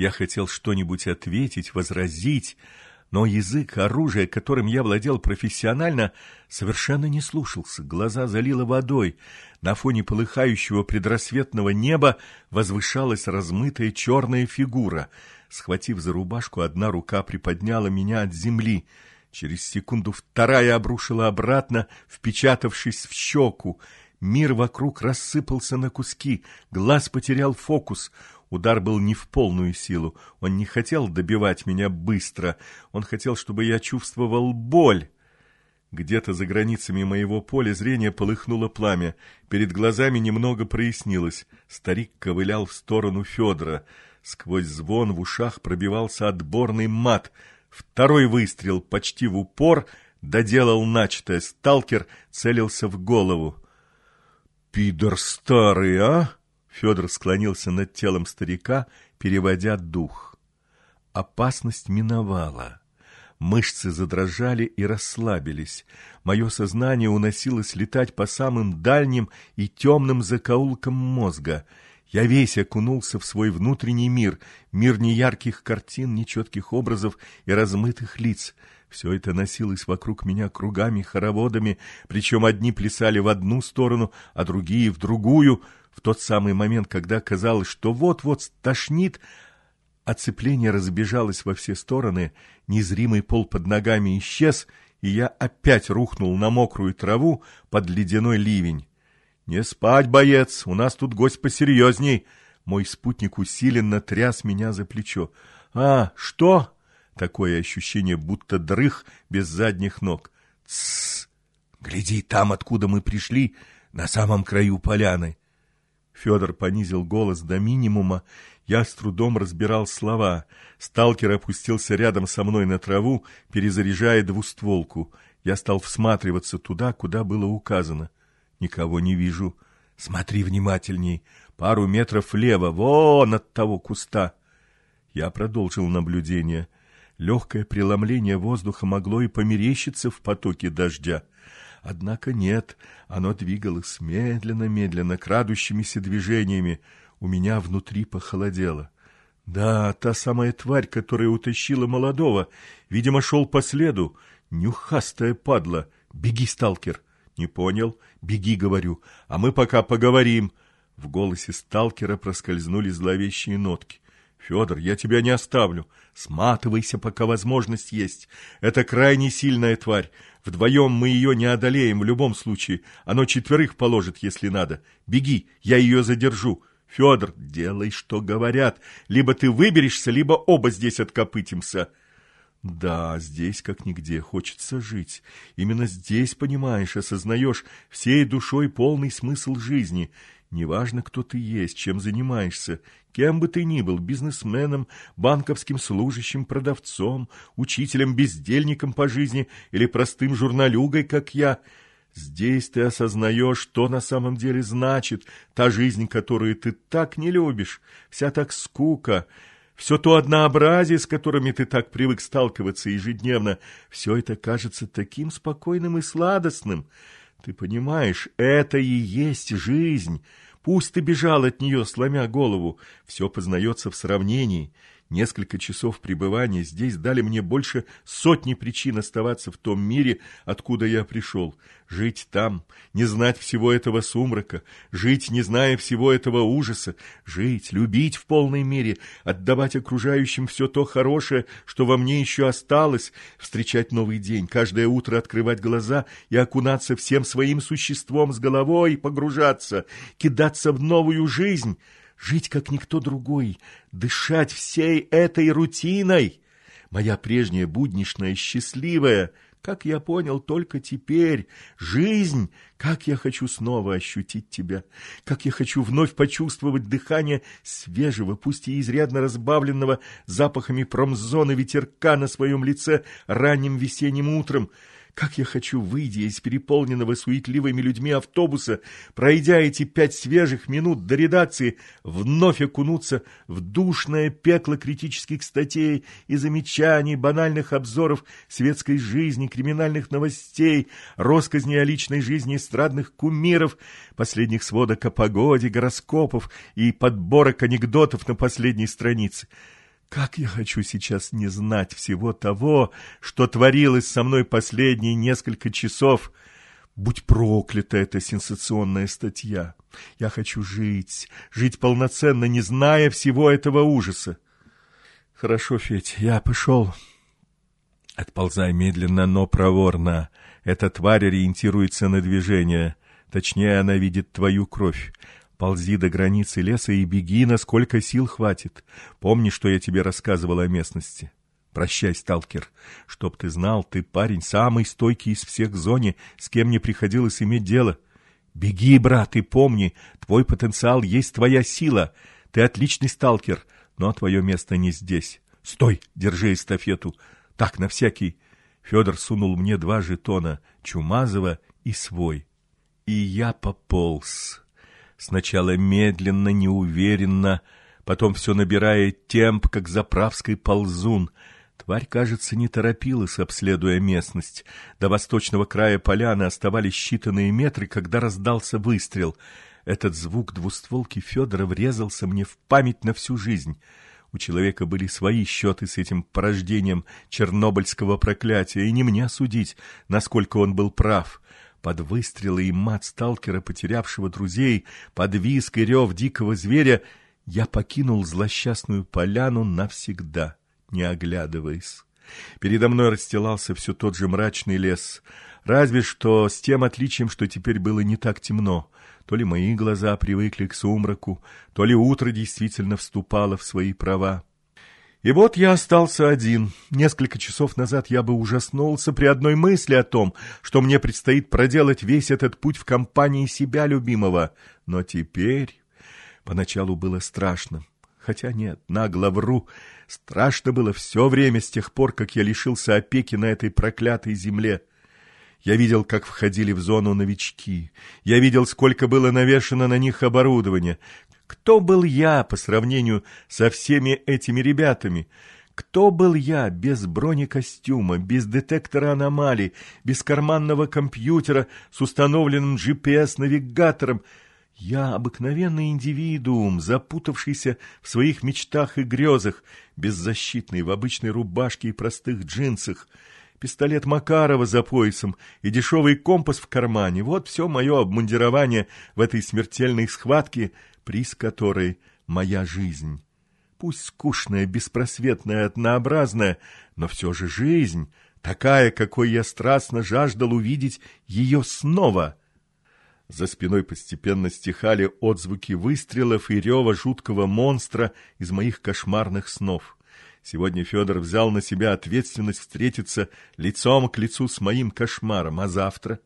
Я хотел что-нибудь ответить, возразить, но язык, оружие, которым я владел профессионально, совершенно не слушался. Глаза залило водой. На фоне полыхающего предрассветного неба возвышалась размытая черная фигура. Схватив за рубашку, одна рука приподняла меня от земли. Через секунду вторая обрушила обратно, впечатавшись в щеку. Мир вокруг рассыпался на куски, глаз потерял фокус. Удар был не в полную силу. Он не хотел добивать меня быстро. Он хотел, чтобы я чувствовал боль. Где-то за границами моего поля зрения полыхнуло пламя. Перед глазами немного прояснилось. Старик ковылял в сторону Федора. Сквозь звон в ушах пробивался отборный мат. Второй выстрел почти в упор доделал начатое. Сталкер целился в голову. «Пидор старый, а!» Федор склонился над телом старика, переводя дух. Опасность миновала. Мышцы задрожали и расслабились. Мое сознание уносилось летать по самым дальним и темным закоулкам мозга. Я весь окунулся в свой внутренний мир, мир неярких картин, нечетких образов и размытых лиц. Все это носилось вокруг меня кругами, хороводами, причем одни плясали в одну сторону, а другие — в другую — в тот самый момент, когда казалось, что вот-вот стошнит, оцепление разбежалось во все стороны, незримый пол под ногами исчез, и я опять рухнул на мокрую траву под ледяной ливень. «Не спать, боец, у нас тут гость посерьезней!» Мой спутник усиленно тряс меня за плечо. «А, что?» Такое ощущение, будто дрых без задних ног. «Тссс! Гляди, там, откуда мы пришли, на самом краю поляны!» Федор понизил голос до минимума. Я с трудом разбирал слова. Сталкер опустился рядом со мной на траву, перезаряжая двустволку. Я стал всматриваться туда, куда было указано. Никого не вижу. Смотри внимательней. Пару метров влево, вон от того куста. Я продолжил наблюдение. Легкое преломление воздуха могло и померещиться в потоке дождя. Однако нет, оно двигалось медленно-медленно, крадущимися движениями. У меня внутри похолодело. Да, та самая тварь, которая утащила молодого. Видимо, шел по следу. Нюхастая падла. Беги, сталкер. Не понял? Беги, говорю. А мы пока поговорим. В голосе сталкера проскользнули зловещие нотки. Федор, я тебя не оставлю. Сматывайся, пока возможность есть. Это крайне сильная тварь. Вдвоем мы ее не одолеем в любом случае. Оно четверых положит, если надо. Беги, я ее задержу. Федор, делай, что говорят. Либо ты выберешься, либо оба здесь откопытимся. Да, здесь как нигде хочется жить. Именно здесь, понимаешь, осознаешь всей душой полный смысл жизни — Неважно, кто ты есть, чем занимаешься, кем бы ты ни был, бизнесменом, банковским служащим, продавцом, учителем, бездельником по жизни или простым журналюгой, как я, здесь ты осознаешь, что на самом деле значит та жизнь, которую ты так не любишь, вся так скука, все то однообразие, с которыми ты так привык сталкиваться ежедневно, все это кажется таким спокойным и сладостным, ты понимаешь, это и есть жизнь. Пусть ты бежал от нее, сломя голову, все познается в сравнении. Несколько часов пребывания здесь дали мне больше сотни причин оставаться в том мире, откуда я пришел. Жить там, не знать всего этого сумрака, жить, не зная всего этого ужаса, жить, любить в полной мере, отдавать окружающим все то хорошее, что во мне еще осталось, встречать новый день, каждое утро открывать глаза и окунаться всем своим существом с головой, погружаться, кидаться в новую жизнь — жить как никто другой, дышать всей этой рутиной. Моя прежняя будничная, счастливая, как я понял только теперь, жизнь, как я хочу снова ощутить тебя, как я хочу вновь почувствовать дыхание свежего, пусть и изрядно разбавленного запахами промзоны ветерка на своем лице ранним весенним утром, как я хочу, выйдя из переполненного суетливыми людьми автобуса, пройдя эти пять свежих минут до редакции, вновь окунуться в душное пекло критических статей и замечаний, банальных обзоров светской жизни, криминальных новостей, росказней о личной жизни эстрадных кумиров, последних сводок о погоде, гороскопов и подборок анекдотов на последней странице. Как я хочу сейчас не знать всего того, что творилось со мной последние несколько часов. Будь проклята эта сенсационная статья. Я хочу жить, жить полноценно, не зная всего этого ужаса. Хорошо, Федь, я пошел. Отползай медленно, но проворно. Эта тварь ориентируется на движение. Точнее, она видит твою кровь. Ползи до границы леса и беги, насколько сил хватит. Помни, что я тебе рассказывал о местности. Прощай, сталкер. Чтоб ты знал, ты парень самый стойкий из всех в зоне, с кем мне приходилось иметь дело. Беги, брат, и помни, твой потенциал есть твоя сила. Ты отличный сталкер, но твое место не здесь. Стой, держи эстафету. Так, на всякий. Федор сунул мне два жетона, Чумазова и свой. И я пополз. Сначала медленно, неуверенно, потом все набирая темп, как заправский ползун. Тварь, кажется, не торопилась, обследуя местность. До восточного края поляны оставались считанные метры, когда раздался выстрел. Этот звук двустволки Федора врезался мне в память на всю жизнь. У человека были свои счеты с этим порождением чернобыльского проклятия, и не мне судить, насколько он был прав. Под выстрелы и мат сталкера, потерявшего друзей, под визг и рев дикого зверя, я покинул злосчастную поляну навсегда, не оглядываясь. Передо мной расстилался все тот же мрачный лес, разве что с тем отличием, что теперь было не так темно. То ли мои глаза привыкли к сумраку, то ли утро действительно вступало в свои права. И вот я остался один. Несколько часов назад я бы ужаснулся при одной мысли о том, что мне предстоит проделать весь этот путь в компании себя любимого. Но теперь... Поначалу было страшно. Хотя нет, нагло вру. Страшно было все время с тех пор, как я лишился опеки на этой проклятой земле. Я видел, как входили в зону новички. Я видел, сколько было навешано на них оборудования, кто был я по сравнению со всеми этими ребятами? Кто был я без бронекостюма, без детектора аномалий, без карманного компьютера с установленным GPS-навигатором? Я обыкновенный индивидуум, запутавшийся в своих мечтах и грезах, беззащитный в обычной рубашке и простых джинсах, пистолет Макарова за поясом и дешевый компас в кармане. Вот все мое обмундирование в этой смертельной схватке — приз которой — моя жизнь. Пусть скучная, беспросветная, однообразная, но все же жизнь, такая, какой я страстно жаждал увидеть ее снова. За спиной постепенно стихали отзвуки выстрелов и рева жуткого монстра из моих кошмарных снов. Сегодня Федор взял на себя ответственность встретиться лицом к лицу с моим кошмаром, а завтра...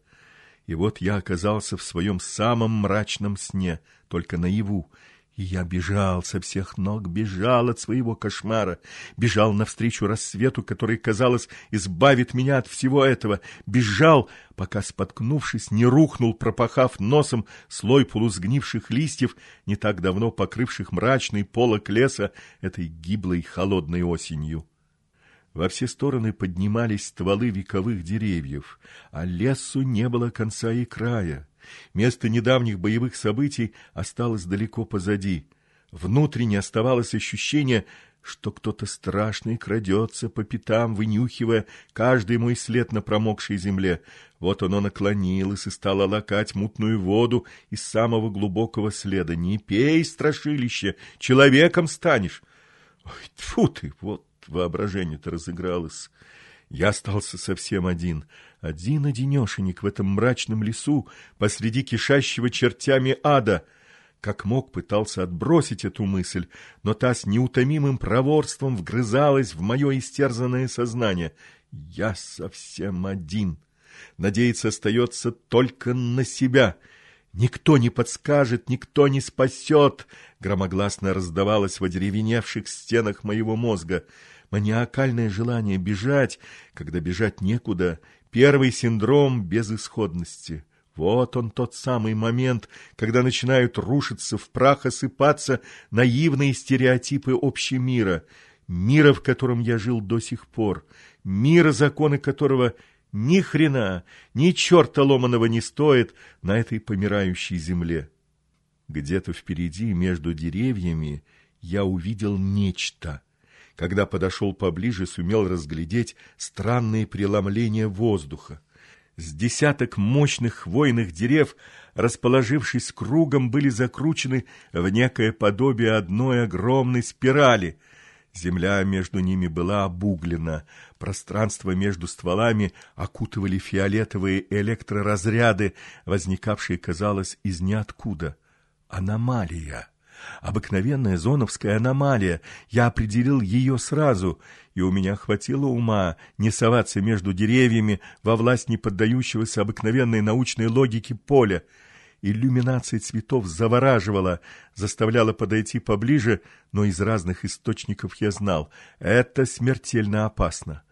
И вот я оказался в своем самом мрачном сне, только наяву, и я бежал со всех ног, бежал от своего кошмара, бежал навстречу рассвету, который, казалось, избавит меня от всего этого, бежал, пока, споткнувшись, не рухнул, пропахав носом слой полусгнивших листьев, не так давно покрывших мрачный полок леса этой гиблой холодной осенью. Во все стороны поднимались стволы вековых деревьев, а лесу не было конца и края. Место недавних боевых событий осталось далеко позади. Внутренне оставалось ощущение, что кто-то страшный крадется по пятам, вынюхивая каждый мой след на промокшей земле. Вот оно наклонилось и стало лакать мутную воду из самого глубокого следа. «Не пей, страшилище, человеком станешь!» «Ой, тьфу ты, вот воображение-то разыгралось. Я остался совсем один, один-одинешенек в этом мрачном лесу посреди кишащего чертями ада. Как мог, пытался отбросить эту мысль, но та с неутомимым проворством вгрызалась в мое истерзанное сознание. Я совсем один. Надеяться остается только на себя — Никто не подскажет, никто не спасет, громогласно раздавалось в одеревеневших стенах моего мозга. Маниакальное желание бежать, когда бежать некуда, первый синдром безысходности. Вот он тот самый момент, когда начинают рушиться в прах, осыпаться наивные стереотипы общемира, мира, в котором я жил до сих пор, мира, законы которого ни хрена, ни черта ломаного не стоит на этой помирающей земле. Где-то впереди, между деревьями, я увидел нечто. Когда подошел поближе, сумел разглядеть странные преломления воздуха. С десяток мощных хвойных дерев, расположившись кругом, были закручены в некое подобие одной огромной спирали. Земля между ними была обуглена, пространство между стволами окутывали фиолетовые электроразряды, возникавшие, казалось, из ниоткуда. Аномалия. Обыкновенная зоновская аномалия. Я определил ее сразу, и у меня хватило ума не соваться между деревьями во власть не поддающегося обыкновенной научной логике поля. Иллюминация цветов завораживала, заставляла подойти поближе, но из разных источников я знал — это смертельно опасно.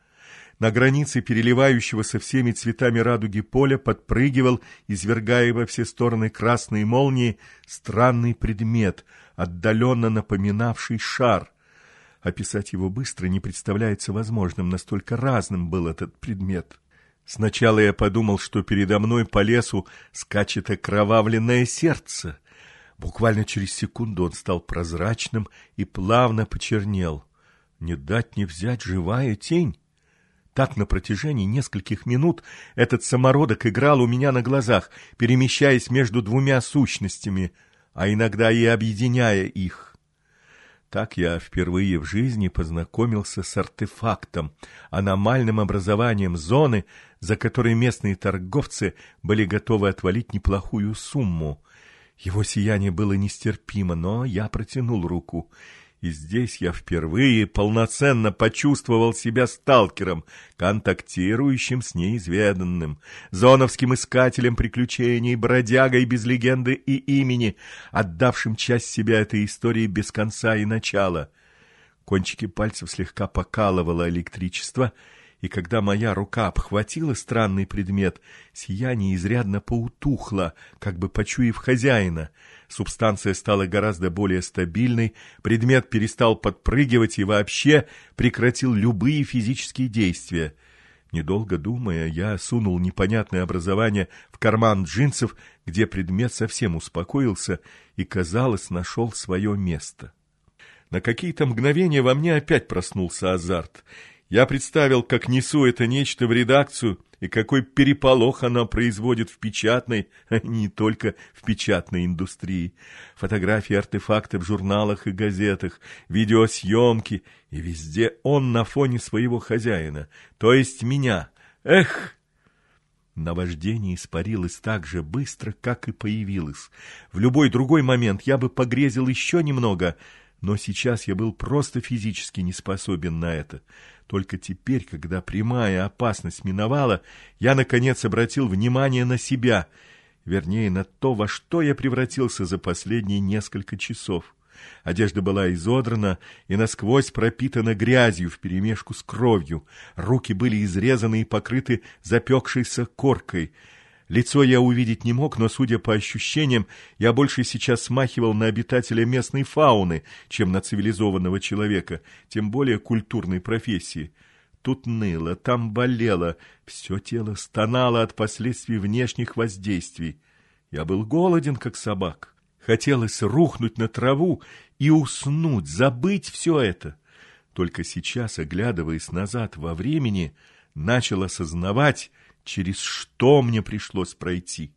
На границе переливающегося всеми цветами радуги поля подпрыгивал, извергая во все стороны красные молнии, странный предмет, отдаленно напоминавший шар. Описать его быстро не представляется возможным, настолько разным был этот предмет. Сначала я подумал, что передо мной по лесу скачет окровавленное сердце. Буквально через секунду он стал прозрачным и плавно почернел. Не дать не взять живая тень. Так на протяжении нескольких минут этот самородок играл у меня на глазах, перемещаясь между двумя сущностями, а иногда и объединяя их. Так я впервые в жизни познакомился с артефактом, аномальным образованием зоны, за которой местные торговцы были готовы отвалить неплохую сумму. Его сияние было нестерпимо, но я протянул руку — и здесь я впервые полноценно почувствовал себя сталкером, контактирующим с неизведанным, зоновским искателем приключений, бродягой без легенды и имени, отдавшим часть себя этой истории без конца и начала. Кончики пальцев слегка покалывало электричество — и когда моя рука обхватила странный предмет, сияние изрядно поутухло, как бы почуяв хозяина. Субстанция стала гораздо более стабильной, предмет перестал подпрыгивать и вообще прекратил любые физические действия. Недолго думая, я сунул непонятное образование в карман джинсов, где предмет совсем успокоился и, казалось, нашел свое место. На какие-то мгновения во мне опять проснулся азарт — я представил, как несу это нечто в редакцию, и какой переполох она производит в печатной, а не только в печатной индустрии. Фотографии артефакты в журналах и газетах, видеосъемки, и везде он на фоне своего хозяина, то есть меня. Эх! Наваждение испарилось так же быстро, как и появилось. В любой другой момент я бы погрезил еще немного — но сейчас я был просто физически не способен на это. Только теперь, когда прямая опасность миновала, я, наконец, обратил внимание на себя, вернее, на то, во что я превратился за последние несколько часов. Одежда была изодрана и насквозь пропитана грязью вперемешку с кровью. Руки были изрезаны и покрыты запекшейся коркой — Лицо я увидеть не мог, но, судя по ощущениям, я больше сейчас смахивал на обитателя местной фауны, чем на цивилизованного человека, тем более культурной профессии. Тут ныло, там болело, все тело стонало от последствий внешних воздействий. Я был голоден, как собак. Хотелось рухнуть на траву и уснуть, забыть все это. Только сейчас, оглядываясь назад во времени, начал осознавать, через что мне пришлось пройти.